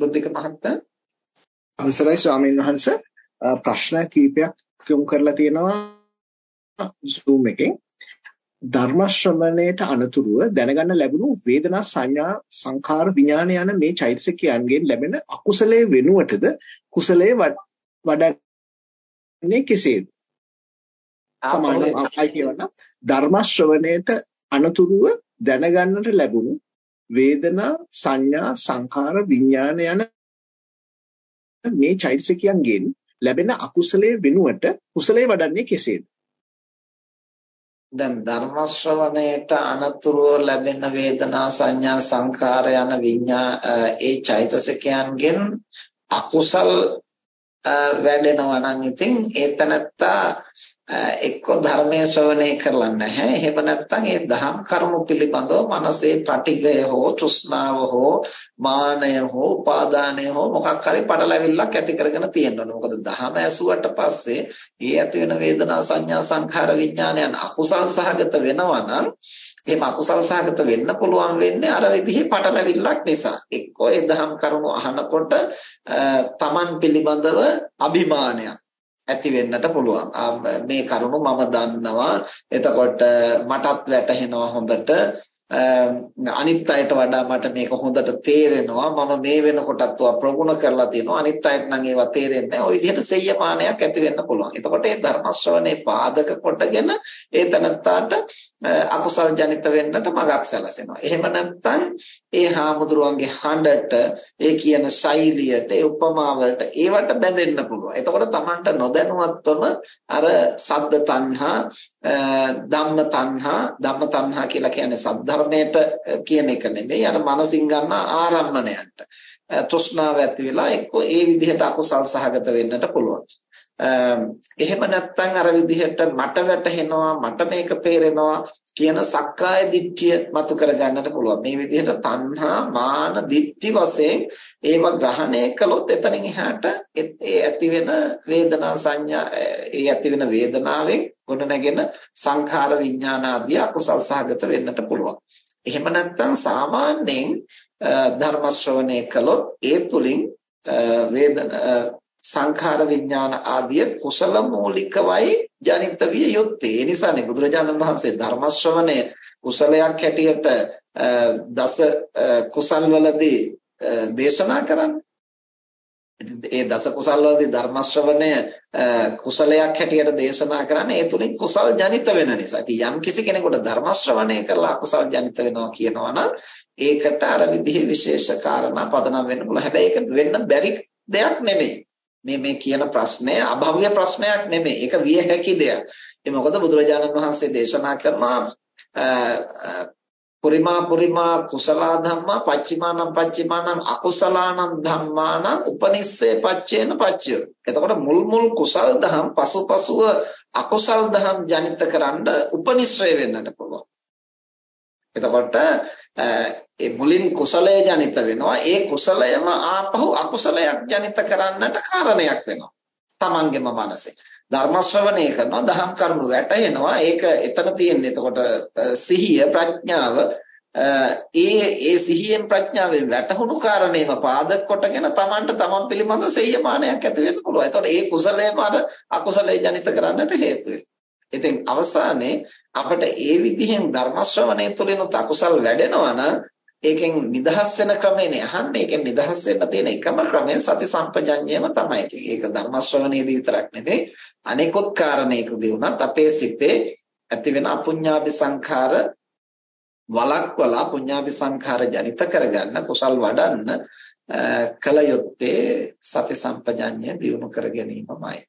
බුද්ධික මහත්තයා අවසරයි ස්වාමීන් වහන්ස. ප්‍රශ්න කීපයක් යොමු කරලා තියෙනවා Zoom එකෙන්. ධර්ම ශ්‍රවණයට අනතුරුව දැනගන්න ලැබුණු වේදනා සංඥා සංඛාර විඥාන යන මේ චෛතසිකයන්ගෙන් ලැබෙන අකුසලයේ වෙනුවටද කුසලයේ වඩන්නේ කෙසේද? සමානව අපයි කියවන්න. ධර්ම ශ්‍රවණයට අනතුරුව දැනගන්නට ලැබුණු වේදනා සංඥා සංඛාර විඥාන යන මේ චෛතසිකයන්ගෙන් ලැබෙන අකුසලයේ වෙනුවට කුසලයේ වඩන්නේ කෙසේද? දැන් ධර්ම ශ්‍රවණයට අනතුරුව ලැබෙන වේදනා සංඥා සංඛාර යන විඤ්ඤා ඒ චෛතසිකයන්ගෙන් අකුසල් වැඩෙනවා නම් ඉතින් ඒතනත්තා එක්ක ධර්මයේ ශ්‍රවණය කරලා නැහැ. එහෙම නැත්නම් ඒ දහම් කරුණු පිළිබඳව මනසේ පටිඝය හෝ තෘෂ්ණාව හෝ මානය හෝ උපාදානය හෝ මොකක් හරි පටලැවිල්ලක් ඇති කරගෙන තියෙනවා. මොකද දහම ඇසුවට පස්සේ ඒ ඇති වෙන වේදනා සංඥා සංඛාර විඥානයන් අකුසල් සහගත වෙනවා නම් එහෙම අකුසල් සහගත වෙන්න පුළුවන් වෙන්නේ අර විදිහේ පටලැවිල්ලක් නිසා. එක්කෝ ඒ දහම් කරුණු අහනකොට තමන් පිළිබඳව අභිමානයක් ඇති වෙන්නට පුළුවන්. මේ කරුණු මම දන්නවා. එතකොට මටත් වැටහෙනවා හොඳට. Um, අනිත් අයට වඩා මට මේක හොඳට තේරෙනවා මම මේ වෙනකොටත් ඒවා ප්‍රගුණ කරලා තියෙනවා අනිත් අයට නම් ඒවා තේරෙන්නේ නැහැ ওই විදිහට සෙය්‍යමානයක් ඇති වෙන්න පුළුවන් එතකොට ඒ ධර්ම ශ්‍රවණේ පාදක කොටගෙන ඒ තනත්තාට uh, අකුසල් ජනිත වෙන්නට මගක් සැලසෙනවා. එහෙම නැත්නම් ඒ හාමුදුරුවන්ගේ හඬට, ඒ කියන ශෛලියට, ඒ උපමාවලට ඒවට බැඳෙන්න පුළුවන්. එතකොට Tamanට නොදැනුවත්වම අර සද්ද තණ්හා, uh, ධම්ම තණ්හා, ධම්ම තණ්හා කියලා කියන්නේ සද්ධර්මයට කියන එක නෙමෙයි. අර මනසින් ගන්න ආරම්මණයන්ට. තෘෂ්ණාව ඇති වෙලා එක්ක ඒ විදිහට අකුසල් සහගත වෙන්නට පුළුවන්. එහෙම නැත්නම් අර විදිහට මට වැටහෙනවා මට මේක තේරෙනවා කියන සක්කාය දිට්ඨිය මතු කරගන්නට පුළුවන්. මේ විදිහට තණ්හා මාන දිට්ඨි වශයෙන් ඒව ග්‍රහණය කළොත් එතනින් එහාට ඒ ඇති වෙන වේදනා සංඥා ඒ ඇති වෙන වේදනාවෙන් ගොඩනැගෙන සංඛාර විඥාන ආදී අකුසල් සහගත වෙන්නට පුළුවන්. එහෙම නැත්නම් සාමාන්‍යයෙන් ධර්ම ශ්‍රවණය කළොත් ඒ තුලින් වේදනා සංඛාර විඥාන ආදිය කුසල මූලිකවයි ජනිත විය යුත්තේ. ඒ නිසානේ බුදුරජාණන් වහන්සේ ධර්ම ශ්‍රවණය කුසලයක් හැටියට දස කුසල් වලදී දේශනා කරන්නේ. ඒ දස කුසල් වලදී ධර්ම ශ්‍රවණය කුසලයක් හැටියට දේශනා කරන්නේ ඒ තුලින් කුසල් ජනිත වෙන නිසා. ඉතින් යම් කිසි කෙනෙකුට ධර්ම ශ්‍රවණය කරලා කුසල් ජනිත වෙනවා කියනවා නම් ඒකට අර විදිහේ විශේෂ කාරණා පදනම් වෙන්න පුළුවන්. හැබැයි ඒක වෙන්න බැරි දෙයක් නෙමෙයි. මේ මේ කියන ප්‍රශ්නය අභව්‍ය ප්‍රශ්නයක් නෙමෙයි. ඒක විය හැකි දෙයක්. ඒ මොකද බුදුරජාණන් වහන්සේ දේශනා කරනවා පුරිමා පුරිමා කුසල ධම්මා පච්චිමානම් පච්චිමානම් අකුසලානම් ධම්මානම් උපනිස්සේ පච්චේන පච්චය. එතකොට මුල් මුල් කුසල් දහම් පසුපසුව අකුසල් දහම් ජනිත කරන්න උපනිශ්‍රය වෙන්නට පුළුවන්. එතකොට ඒ මුලින් කුසලය ජනිත වෙනවා ඒ කුසලයම ආපහු අකුසලයක් ජනිත කරන්නට කාරණයක් වෙනවා තමන්ගේම මනසේ ධර්ම ශ්‍රවණය කරනවා දහම් කරුණු වැටහෙනවා ඒක එතන තියෙන්නේ එතකොට සිහිය ප්‍රඥාව ඒ ඒ සිහියෙන් ප්‍රඥාවෙන් වැටහුණු කාරණේම පාදක කොටගෙන තමන්ට තමන් පිළිබඳ සෙය්‍යමානයක් ඇති වෙන්න පුළුවන්. එතකොට ඒ කුසලයම අර අකුසලයේ ජනිත කරන්නට හේතු වෙනවා. ඉතින් අවසානයේ අපිට ඒ විදිහෙන් ධර්ම ශ්‍රවණය තුළිනුත් අකුසල් වැඩෙනවා නම් ඒකෙන් නිදහස් වෙන ක්‍රමයනේ අහන්නේ. ඒකෙන් නිදහස් වෙන්න තියෙන එකම ක්‍රමය සති සම්පජඤ්ඤයම තමයි. ඒක ධර්ම ශ්‍රවණයේදී විතරක් නෙමෙයි අනෙකුත් කාරණේකදී වුණත් අපේ සිතේ ඇති වෙන අපුඤ්ඤාභි සංඛාර වලක්වලා පුඤ්ඤාභි සංඛාර ජනිත කරගන්න කුසල් වඩන්න කල යුත්තේ සති සම්පජඤ්ඤය දියුණු කර ගැනීමමයි.